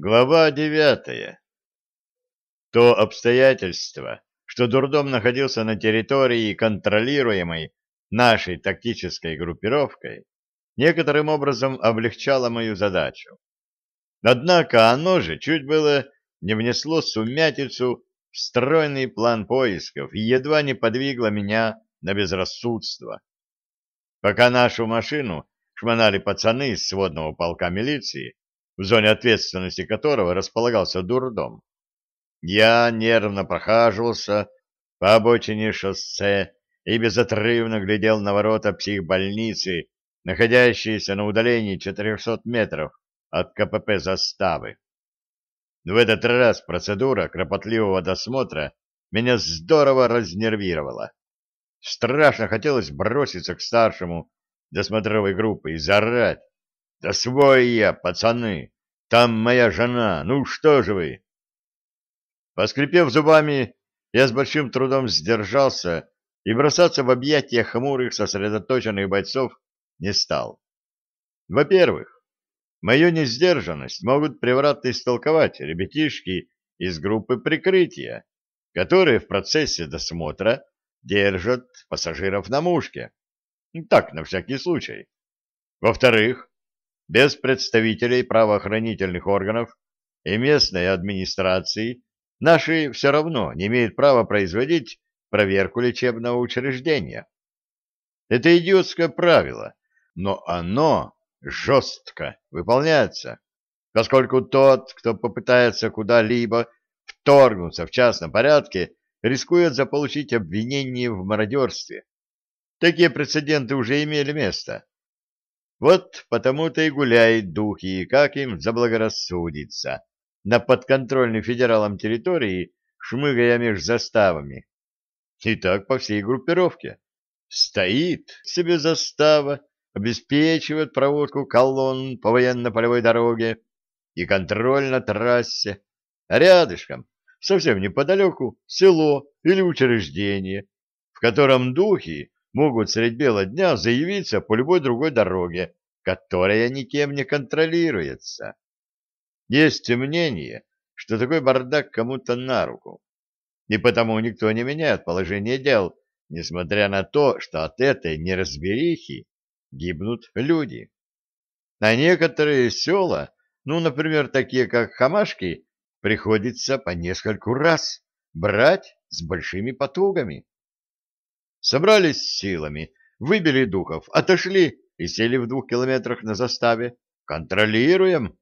Глава девятая. То обстоятельство, что дурдом находился на территории, контролируемой нашей тактической группировкой, некоторым образом облегчало мою задачу. Однако оно же чуть было не внесло сумятицу в стройный план поисков и едва не подвигло меня на безрассудство. Пока нашу машину шмонали пацаны из сводного полка милиции, в зоне ответственности которого располагался дурдом. Я нервно прохаживался по обочине шоссе и безотрывно глядел на ворота психбольницы, находящиеся на удалении 400 метров от КПП заставы. В этот раз процедура кропотливого досмотра меня здорово разнервировала. Страшно хотелось броситься к старшему досмотровой группы и заорать. Да свой я, пацаны! Там моя жена! Ну что же вы? Поскрипев зубами, я с большим трудом сдержался и бросаться в объятия хмурых сосредоточенных бойцов не стал. Во-первых, мою несдержанность могут превратно истолковать ребятишки из группы прикрытия, которые в процессе досмотра держат пассажиров на мушке. Так, на всякий случай. Во-вторых, без представителей правоохранительных органов и местной администрации наши все равно не имеют права производить проверку лечебного учреждения. Это идиотское правило, но оно жестко выполняется, поскольку тот, кто попытается куда-либо вторгнуться в частном порядке, рискует заполучить обвинение в мародерстве. Такие прецеденты уже имели место. Вот потому-то и гуляют духи, как им заблагорассудится, на подконтрольной федералам территории, шмыгая меж заставами. И так по всей группировке. Стоит себе застава, обеспечивает проводку колонн по военно-полевой дороге и контроль на трассе, рядышком, совсем неподалеку, село или учреждение, в котором духи могут средь бела дня заявиться по любой другой дороге, которая никем не контролируется. Есть мнение, что такой бардак кому-то на руку, и потому никто не меняет положение дел, несмотря на то, что от этой неразберихи гибнут люди. А некоторые села, ну, например, такие как Хамашки, приходится по нескольку раз брать с большими потугами. Собрались силами, выбили духов, отошли и сели в двух километрах на заставе. Контролируем.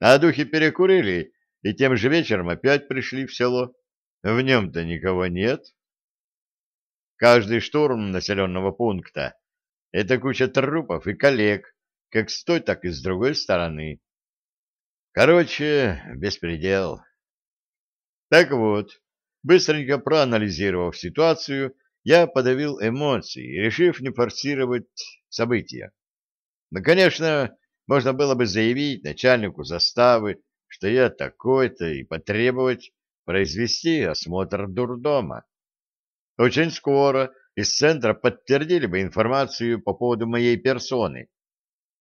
А духи перекурили, и тем же вечером опять пришли в село. В нем-то никого нет. Каждый штурм населенного пункта — это куча трупов и коллег, как с той, так и с другой стороны. Короче, беспредел. Так вот, быстренько проанализировав ситуацию, я подавил эмоции, решив не форсировать события. Но, конечно, можно было бы заявить начальнику заставы, что я такой-то, и потребовать произвести осмотр дурдома. Очень скоро из центра подтвердили бы информацию по поводу моей персоны,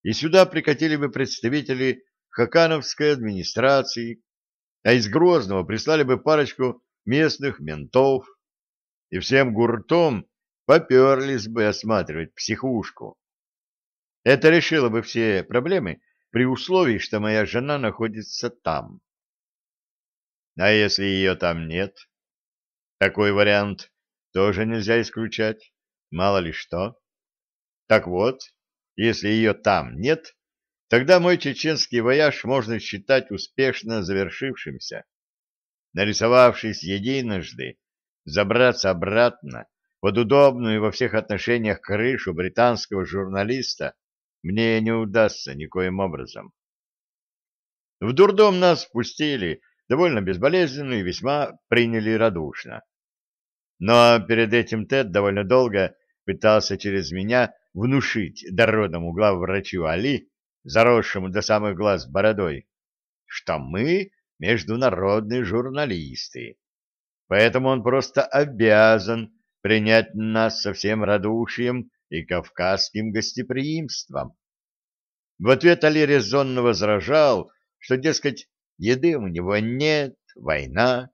и сюда прикатили бы представители Хакановской администрации, а из Грозного прислали бы парочку местных ментов, и всем гуртом поперлись бы осматривать психушку. Это решило бы все проблемы при условии, что моя жена находится там. А если ее там нет? Такой вариант тоже нельзя исключать, мало ли что. Так вот, если ее там нет, тогда мой чеченский вояж можно считать успешно завершившимся. Нарисовавшись единожды, забраться обратно под удобную во всех отношениях крышу британского журналиста мне не удастся никоим образом. В дурдом нас спустили довольно безболезненно и весьма приняли радушно. Но перед этим Тед довольно долго пытался через меня внушить дородному главврачу Али, заросшему до самых глаз бородой, что мы международные журналисты поэтому он просто обязан принять нас со всем радушием и кавказским гостеприимством. В ответ Али резонно возражал, что, дескать, еды у него нет, война,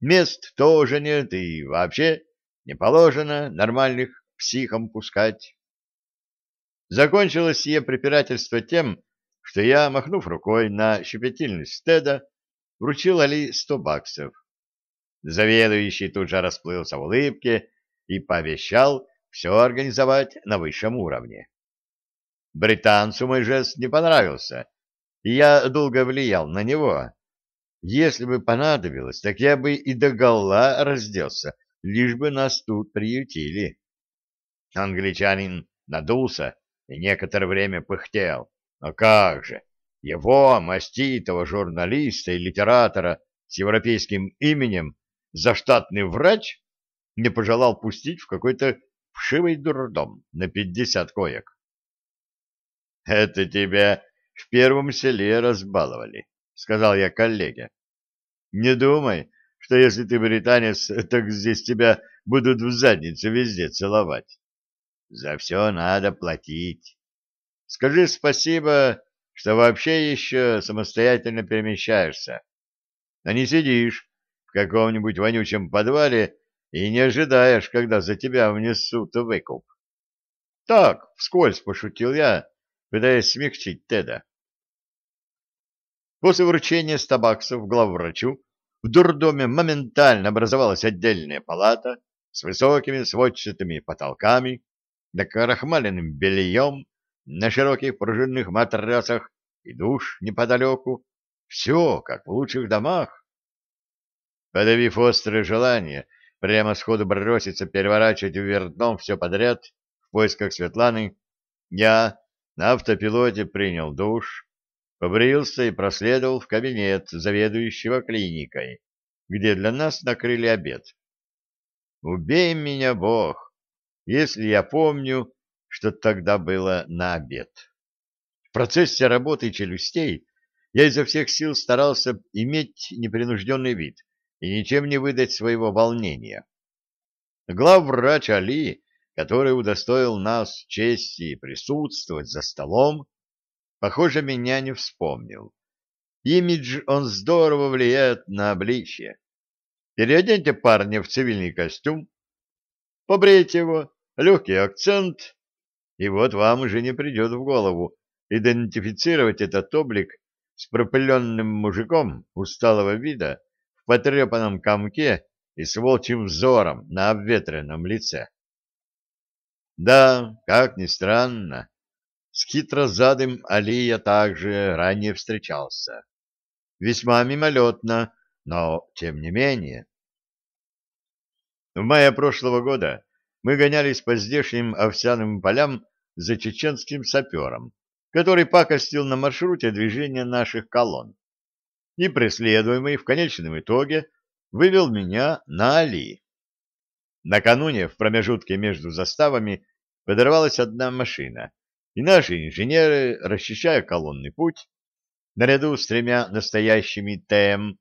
мест тоже нет и вообще не положено нормальных психом пускать. Закончилось сие препирательство тем, что я, махнув рукой на щепетильность стеда, вручил Али сто баксов. Заведующий тут же расплылся в улыбке и пообещал все организовать на высшем уровне. Британцу мой жест не понравился, и я долго влиял на него. Если бы понадобилось, так я бы и догола разделся, лишь бы нас тут приютили. Англичанин надулся и некоторое время пыхтел. А как же! Его, маститого журналиста и литератора с европейским именем, заштатный врач не пожелал пустить в какой-то вшивый дурдом на пятьдесят коек. — Это тебя в первом селе разбаловали, — сказал я коллеге. — Не думай, что если ты британец, так здесь тебя будут в задницу везде целовать. За все надо платить. Скажи спасибо, что вообще еще самостоятельно перемещаешься, а не сидишь в каком-нибудь вонючем подвале и не ожидаешь, когда за тебя внесут выкуп. Так, вскользь пошутил я, пытаясь смягчить Теда. После вручения 100 баксов главврачу в дурдоме моментально образовалась отдельная палата с высокими сводчатыми потолками, накрахмаленным бельем, на широких пружинных матрасах и душ неподалеку. Все, как в лучших домах. Подавив острое желание прямо сходу броситься переворачивать вверх дном все подряд в поисках Светланы, я на автопилоте принял душ, побрился и проследовал в кабинет заведующего клиникой, где для нас накрыли обед. Убей меня, Бог, если я помню, что тогда было на обед. В процессе работы челюстей я изо всех сил старался иметь непринужденный вид и ничем не выдать своего волнения. Главврач Али, который удостоил нас чести присутствовать за столом, похоже, меня не вспомнил. Имидж он здорово влияет на обличье. Переоденьте парня в цивильный костюм, побрейте его, легкий акцент, и вот вам уже не придет в голову идентифицировать этот облик с пропыленным мужиком усталого вида потрепанном комке и с волчьим взором на обветренном лице. Да, как ни странно, с хитрозадым Али я также ранее встречался. Весьма мимолетно, но тем не менее. В мае прошлого года мы гонялись по здешним овсяным полям за чеченским сапером, который пакостил на маршруте движения наших колонн. И преследуемый в конечном итоге вывел меня на Али. Накануне в промежутке между заставами подорвалась одна машина, и наши инженеры, расчищая колонный путь, наряду с тремя настоящими ТМ,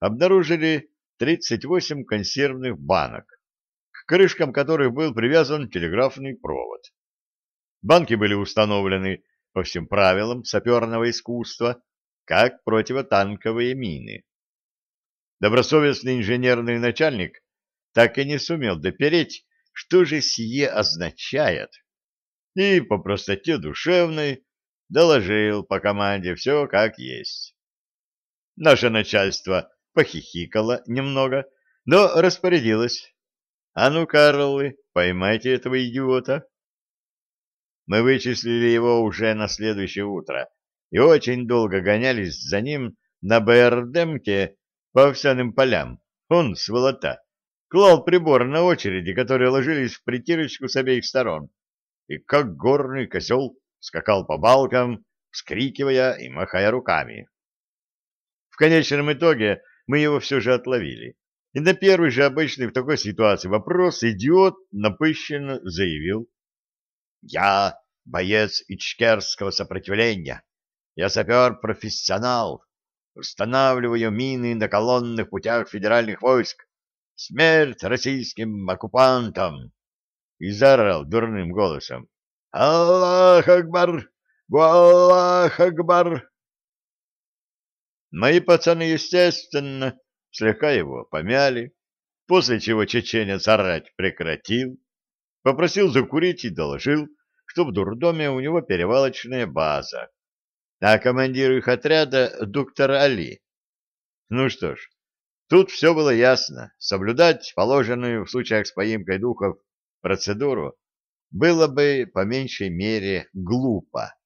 обнаружили 38 консервных банок, к крышкам которых был привязан телеграфный провод. Банки были установлены по всем правилам саперного искусства, как противотанковые мины. Добросовестный инженерный начальник так и не сумел допереть, что же сие означает, и по простоте душевной доложил по команде все как есть. Наше начальство похихикало немного, но распорядилось. «А ну, Карлы, поймайте этого идиота!» Мы вычислили его уже на следующее утро и очень долго гонялись за ним на БРДМке по овсяным полям. Он, сволота, клал прибор на очереди, которые ложились в притирочку с обеих сторон, и как горный козел скакал по балкам, вскрикивая и махая руками. В конечном итоге мы его все же отловили. И на первый же обычный в такой ситуации вопрос идиот напыщенно заявил. Я боец ичкерского сопротивления. Я сапер-профессионал. Устанавливаю мины на колонных путях федеральных войск. Смерть российским оккупантам! И заорал дурным голосом. Аллах Акбар! Аллах Акбар! Мои пацаны, естественно, слегка его помяли, после чего чеченец орать прекратил, попросил закурить и доложил, что в дурдоме у него перевалочная база, а командир их отряда — доктор Али. Ну что ж, тут все было ясно. Соблюдать положенную в случаях с поимкой духов процедуру было бы по меньшей мере глупо.